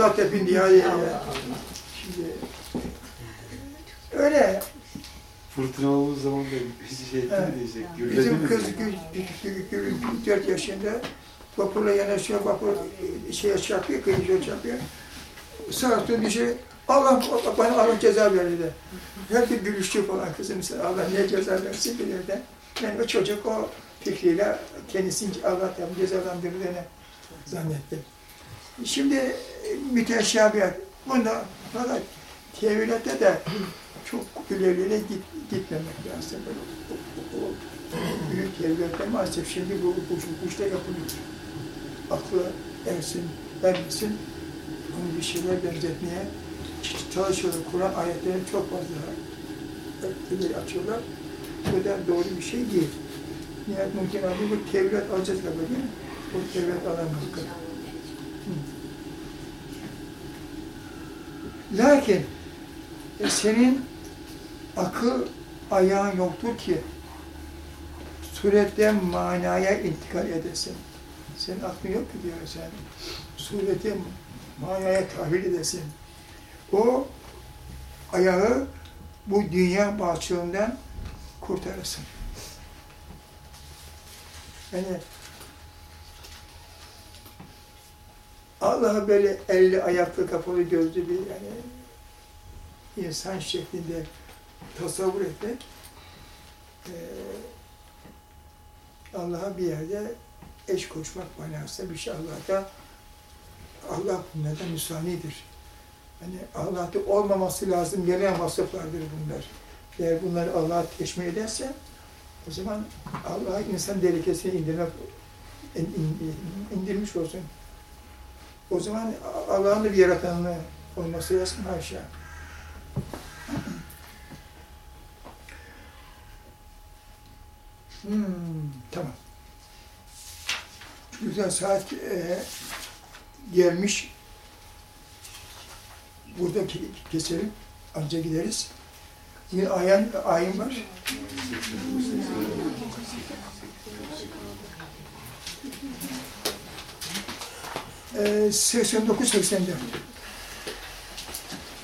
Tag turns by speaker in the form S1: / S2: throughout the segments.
S1: Allah tepindi ya. ya. Şimdi öyle.
S2: Fırtına olduğu zaman da bizi şey
S1: Evet.
S2: diyecek.
S1: Bizim kız
S2: diyecek.
S1: Gül, Gül, Gül, Gül, 4 yaşında vapurla yanaşıyor, vapur e, şeye çarpıyor, kıyıcıya çarpıyor. Sağ bir şey, Allah, bana Allah ceza verirdi. Herkes gülüştü falan kızım, Allah ne ceza versin bilirdi. Yani o çocuk o fikriyle kendisini Allah tabi cezalandırdığını zannetti. Şimdi müteşabihat. Bunda fakat tevilatte de çok ilerlere git, gitmemek lazım. Büyük tevilatler maalesef şimdi bu, işte yapılıyor. Aklı ersin, ermesin, onu bir şeyler benzetmeye çalışıyorlar. Kur'an ayetlerini çok fazla ileri açıyorlar. Bu da doğru bir şey değil. Nihayet mümkün abi bu tevrat alacağız galiba değil mi? Bu tevrat alamazdık. Lakin e, senin akıl ayağın yoktur ki suretten manaya intikal edesin. Senin aklın yok ki diyor sen. Sureti manaya tahvil edesin. O ayağı bu dünya bağışçılığından kurtarırsın. Yani Allah'ı böyle elli ayaklı kapalı gözlü bir yani insan şeklinde tasavvur etmek eee Allah'a bir yerde eş koşmak manasında bir şey Allah'ta Allah bunlardan müsanidir. Yani Allah'ta olmaması lazım gelen vasıflardır bunlar. Eğer bunları Allah'a teşmil ederse o zaman Allah'a insan derecesine indirmek in- in- indirmiş olsun. O zaman Allah'ın bir yaratanlığı olması lazım haşa. Hmm, tamam. Güzel saat e, gelmiş. Burada ke- keselim. Anca gideriz. Yine ayen, ayin var. Ee, 89-84.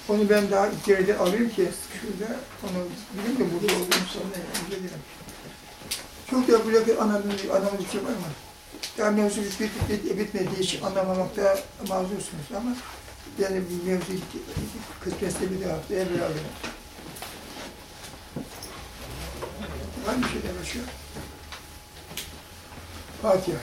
S1: Onu ben daha geride alayım ki şurada onu bileyim de burada olduğum sonra incelerim. Çok da böyle anladığım anlamadığım bir şey var mı? Ya mevzu bit, bit, bit, bitmediği için anlamamakta mazursunuz ama yani bir mevzu kısmetse bir daha haftaya bir alırım. Hangi şeyden başlıyor? Fatiha.